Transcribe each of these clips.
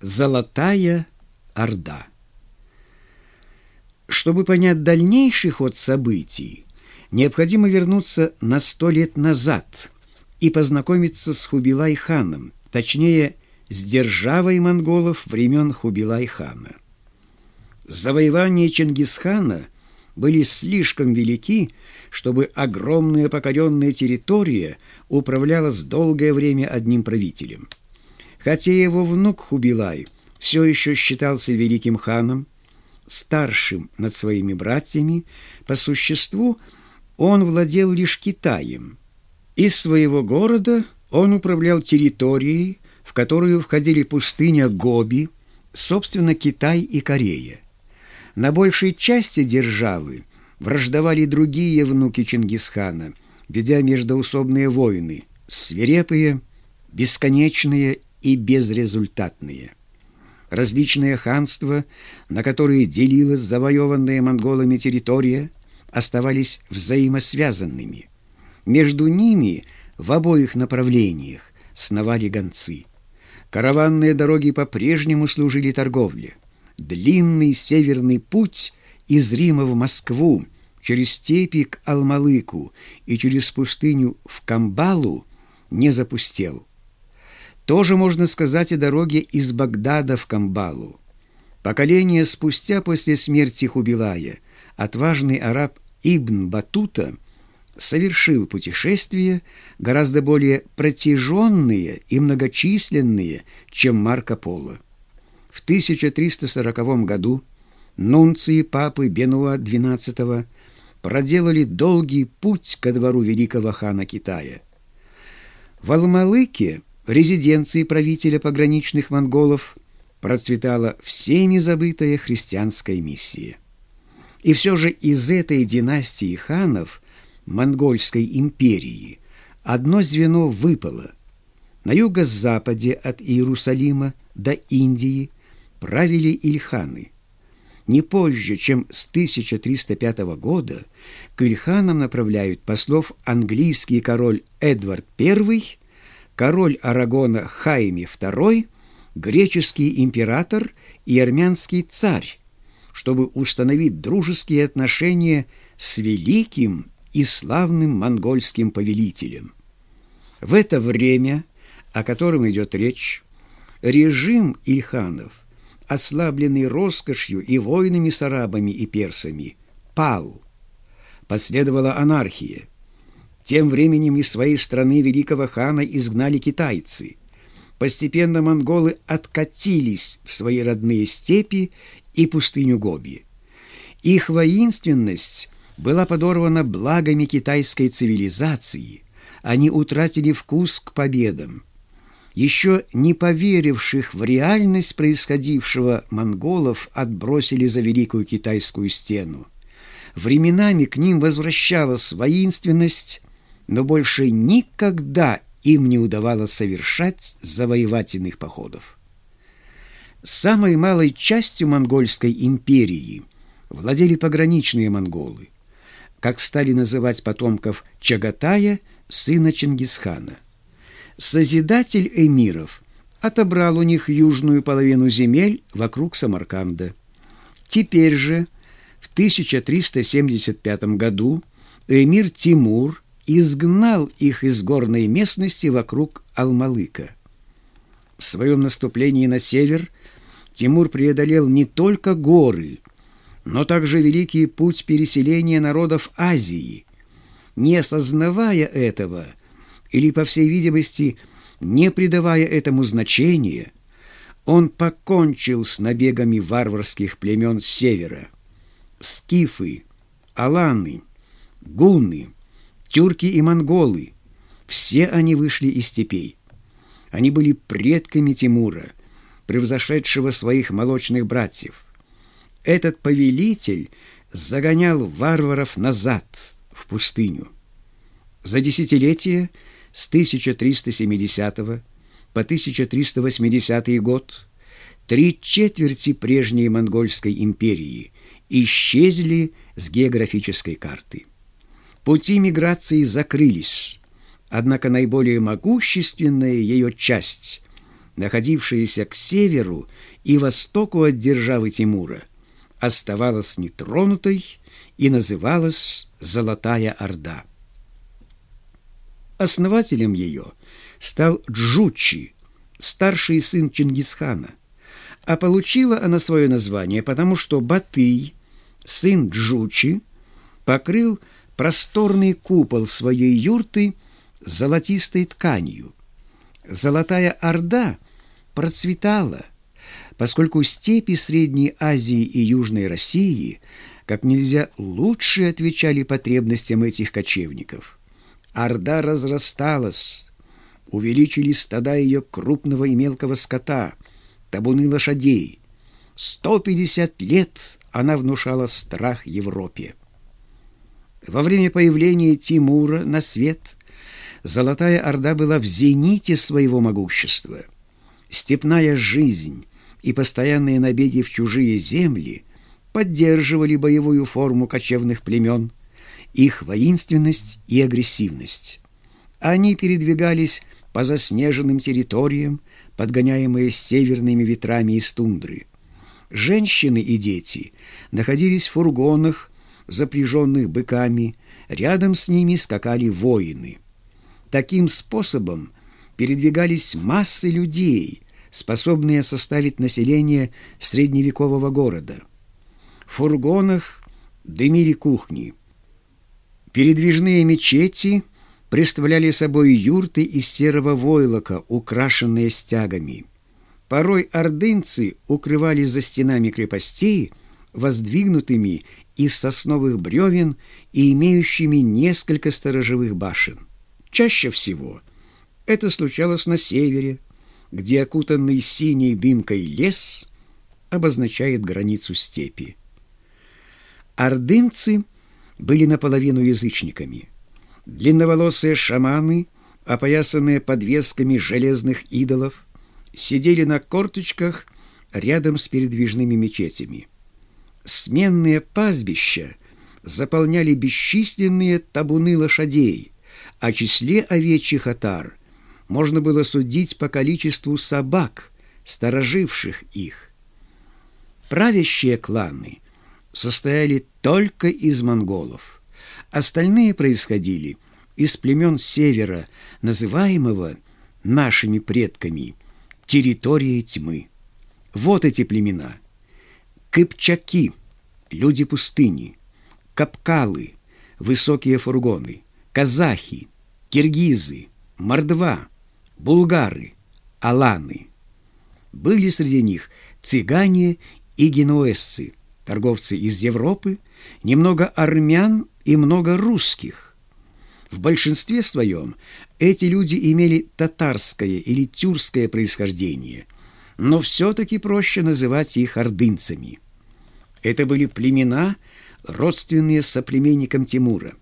Золотая Орда. Чтобы понять дальнейший ход событий, необходимо вернуться на сто лет назад и познакомиться с Хубилай-ханом, точнее, с державой монголов времен Хубилай-хана. Завоевания Чингисхана были слишком велики, чтобы огромная покоренная территория управлялась долгое время одним правителем – Хотя его внук Хубилай все еще считался великим ханом, старшим над своими братьями, по существу он владел лишь Китаем. Из своего города он управлял территорией, в которую входили пустыня Гоби, собственно, Китай и Корея. На большей части державы враждовали другие внуки Чингисхана, ведя междоусобные войны, свирепые, бесконечные и безрезультатные. Различные ханства, на которые делилась завоеванная монголами территория, оставались взаимосвязанными. Между ними в обоих направлениях сновали гонцы. Караванные дороги по-прежнему служили торговле. Длинный северный путь из Рима в Москву, через степи к Алмалыку и через пустыню в Камбалу не запустел. Тоже можно сказать о дороге из Багдада в Камбалу. Поколение спустя после смерти Хубилая отважный араб Ибн Батута совершил путешествия гораздо более протяженные и многочисленные, чем Марко Поло. В 1340 году нунции папы Бенуа XII проделали долгий путь ко двору великого хана Китая. В Алмалыке – резиденции правителя пограничных монголов процветала всеми забытая христианская миссия. И все же из этой династии ханов монгольской империи одно звено выпало. На юго-западе от Иерусалима до Индии правили ильханы. Не позже, чем с 1305 года, к ильханам направляют послов английский король Эдвард I король Арагона Хайми II, греческий император и армянский царь, чтобы установить дружеские отношения с великим и славным монгольским повелителем. В это время, о котором идет речь, режим Ильханов, ослабленный роскошью и войнами с арабами и персами, пал. Последовала анархия – тем временем из своей страны великого хана изгнали китайцы. Постепенно монголы откатились в свои родные степи и пустыню Гоби. Их воинственность была подорвана благами китайской цивилизации. Они утратили вкус к победам. Еще не поверивших в реальность происходившего монголов отбросили за Великую Китайскую стену. Временами к ним возвращалась воинственность, но больше никогда им не удавалось совершать завоевательных походов. Самой малой частью монгольской империи владели пограничные монголы, как стали называть потомков Чагатая, сына Чингисхана. Созидатель эмиров отобрал у них южную половину земель вокруг Самарканда. Теперь же, в 1375 году, эмир Тимур – изгнал их из горной местности вокруг Алмалыка. В своем наступлении на север Тимур преодолел не только горы, но также великий путь переселения народов Азии. Не осознавая этого, или, по всей видимости, не придавая этому значения, он покончил с набегами варварских племен с севера. Скифы, аланы, гунны – тюрки и монголы. Все они вышли из степей. Они были предками Тимура, превзошедшего своих молочных братьев. Этот повелитель загонял варваров назад, в пустыню. За десятилетие с 1370 по 1380 год три четверти прежней монгольской империи исчезли с географической карты. Пути миграции закрылись, однако наиболее могущественная ее часть находившаяся к северу и востоку от державы Тимура, оставалась нетронутой и называлась Золотая Орда. Основателем ее стал Джучи, старший сын Чингисхана, а получила она свое название, потому что Батый, сын Джучи, покрыл просторный купол своей юрты золотистой тканью. Золотая Орда процветала, поскольку степи Средней Азии и Южной России как нельзя лучше отвечали потребностям этих кочевников. Орда разрасталась, увеличились стада ее крупного и мелкого скота, табуны лошадей. 150 лет она внушала страх Европе. Во время появления Тимура на свет Золотая Орда была в зените своего могущества. Степная жизнь и постоянные набеги в чужие земли поддерживали боевую форму кочевных племен, их воинственность и агрессивность. Они передвигались по заснеженным территориям, подгоняемые северными ветрами из тундры. Женщины и дети находились в фургонах, запряженных быками, рядом с ними скакали воины. Таким способом передвигались массы людей, способные составить население средневекового города. В фургонах дымили кухни. Передвижные мечети представляли собой юрты из серого войлока, украшенные стягами. Порой ордынцы укрывались за стенами крепостей, воздвигнутыми из сосновых бревен и имеющими несколько сторожевых башен. Чаще всего это случалось на севере, где окутанный синей дымкой лес обозначает границу степи. Ордынцы были наполовину язычниками. Длинноволосые шаманы, опоясанные подвесками железных идолов, сидели на корточках рядом с передвижными мечетями. Сменные пастбища заполняли бесчисленные табуны лошадей, о числе овечьих отар можно было судить по количеству собак, стороживших их. Правящие кланы состояли только из монголов. Остальные происходили из племен севера, называемого нашими предками территорией тьмы. Вот эти племена – Кыпчаки, люди пустыни, капкалы, высокие фургоны, казахи, киргизы, мордва, булгары, аланы. Были среди них цыгане и генуэзцы, торговцы из Европы, немного армян и много русских. В большинстве своем эти люди имели татарское или тюркское происхождение – но все-таки проще называть их ордынцами. Это были племена, родственные соплеменникам Тимура.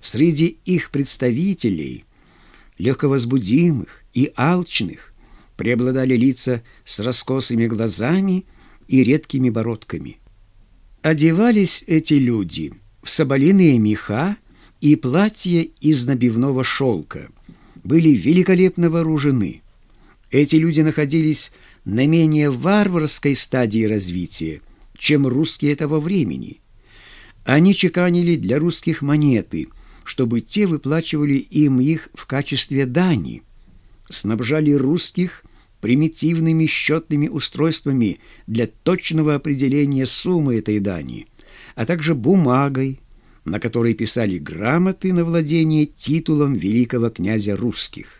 Среди их представителей, легковозбудимых и алчных, преобладали лица с раскосыми глазами и редкими бородками. Одевались эти люди в соболиные меха и платья из набивного шелка, были великолепно вооружены. Эти люди находились на менее варварской стадии развития, чем русские этого времени. Они чеканили для русских монеты, чтобы те выплачивали им их в качестве дани, снабжали русских примитивными счетными устройствами для точного определения суммы этой дани, а также бумагой, на которой писали грамоты на владение титулом великого князя русских.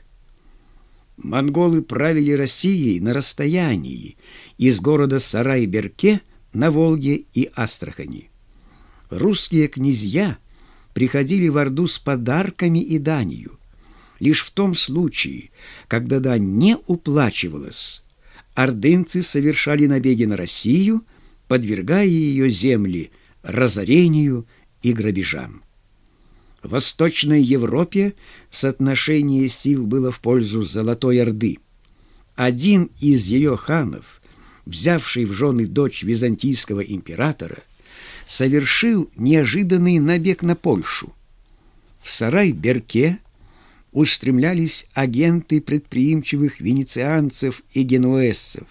Монголы правили Россией на расстоянии из города Сарай-Берке на Волге и Астрахани. Русские князья приходили в Орду с подарками и данью. Лишь в том случае, когда дань не уплачивалась, ордынцы совершали набеги на Россию, подвергая ее земли разорению и грабежам. Восточной Европе соотношение сил было в пользу Золотой Орды. Один из ее ханов, взявший в жены дочь византийского императора, совершил неожиданный набег на Польшу. В Сарай-Берке устремлялись агенты предприимчивых венецианцев и генуэзцев,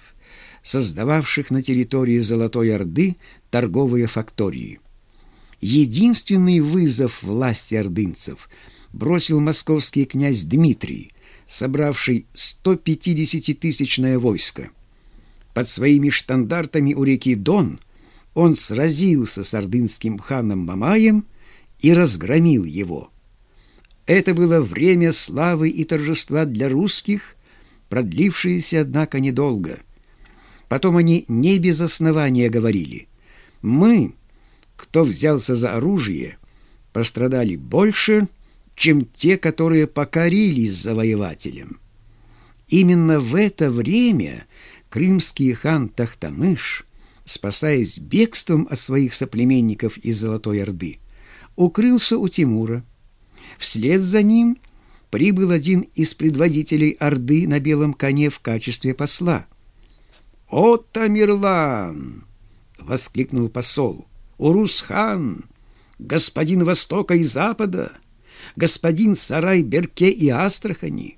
создававших на территории Золотой Орды торговые фактории. Единственный вызов власти ордынцев бросил московский князь Дмитрий, собравший 150-тысячное войско. Под своими штандартами у реки Дон он сразился с ордынским ханом Мамаем и разгромил его. Это было время славы и торжества для русских, продлившееся, однако, недолго. Потом они не без основания говорили «Мы, кто взялся за оружие, пострадали больше, чем те, которые покорились завоевателям». Именно в это время крымский хан Тахтамыш, спасаясь бегством от своих соплеменников из Золотой Орды, укрылся у Тимура. Вслед за ним прибыл один из предводителей Орды на белом коне в качестве посла. «О, Тамерлан!» — воскликнул посол. «Урус-хан, господин Востока и Запада, господин Сарай-Берке и Астрахани,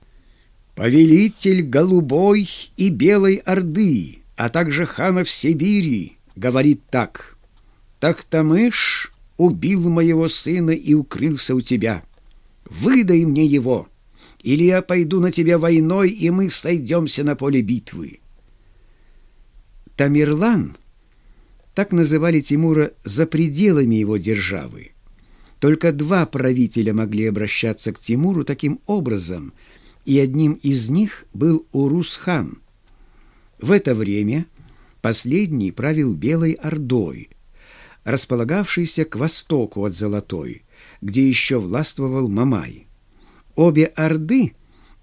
повелитель Голубой и Белой Орды, а также ханов Сибири, говорит так. Тахтамыш убил моего сына и укрылся у тебя. Выдай мне его, или я пойду на тебя войной, и мы сойдемся на поле битвы. Тамерлан, так называли Тимура за пределами его державы. Только два правителя могли обращаться к Тимуру таким образом, и одним из них был Урус-хан. В это время последний правил Белой Ордой, располагавшейся к востоку от Золотой, где еще властвовал Мамай. Обе Орды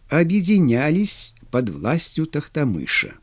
объединялись под властью Тахтамыша.